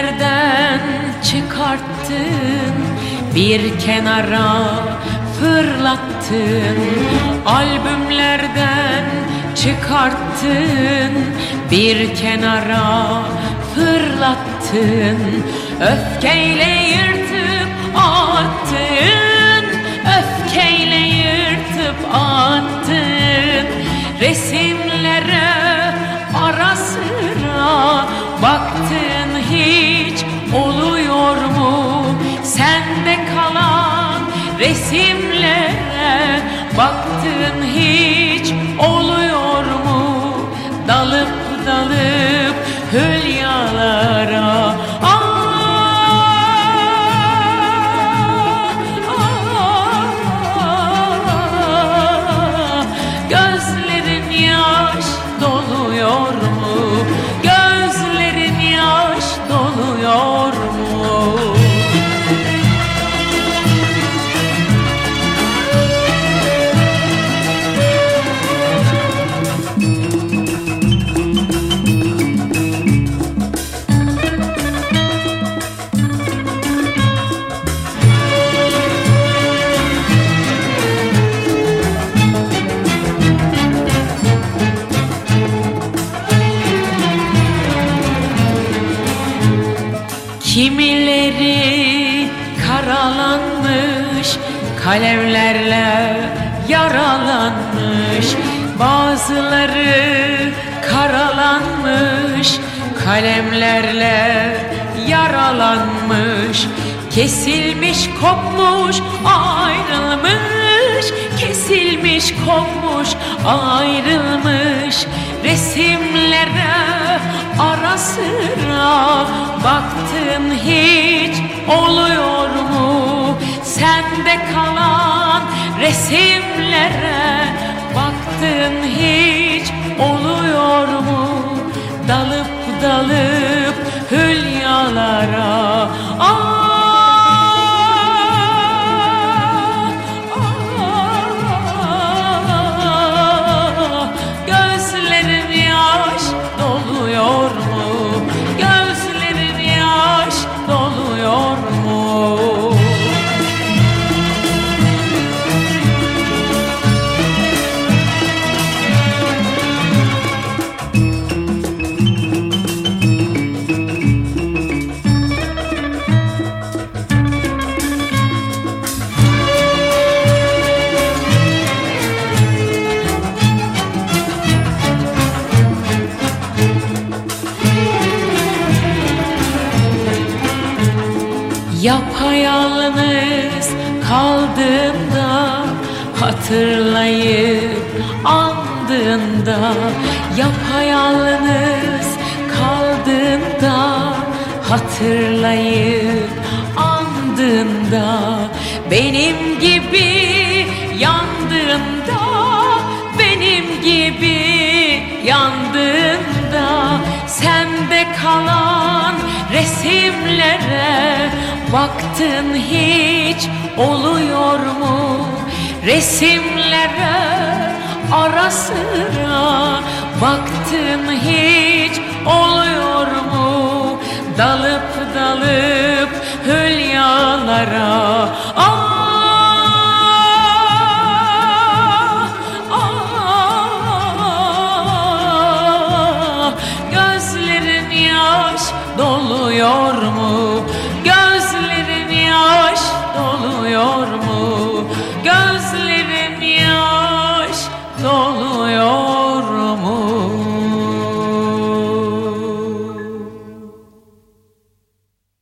Albümlerden çıkarttın. Bir kenara fırlattın. Albümlerden çıkarttın. Bir kenara fırlattın. Öfkeyle yırtıp attın. Öfkeyle yırtıp attın. Resimlere resimlere baktın hiç oluyor mu? Dalıp dalıp hülyalara Kimileri karalanmış Kalemlerle yaralanmış. Bazıları karalanmış Kalemlerle yaralanmış. Kesilmiş kopmuş ayrılmış. Kesilmiş kopmuş ayrılmış. Resimlere ara sıra baktın hiç oluyor mu? Sende kalan resimlere baktın hiç oluyor mu? Dalıp dalıp hülyalara Kaldığında Hatırlayıp andığında Yapayalnız kaldığında Hatırlayıp andığında Benim gibi yandığında Benim gibi yandığında Sende kalan resimlere Baktın hiç oluyor mu resimlere ara sıra Baktın hiç oluyor mu dalıp dalıp hülyalara Ah, ah, yaş doluyor mu? Gözlerin yaş doluyor mu? Gözlerin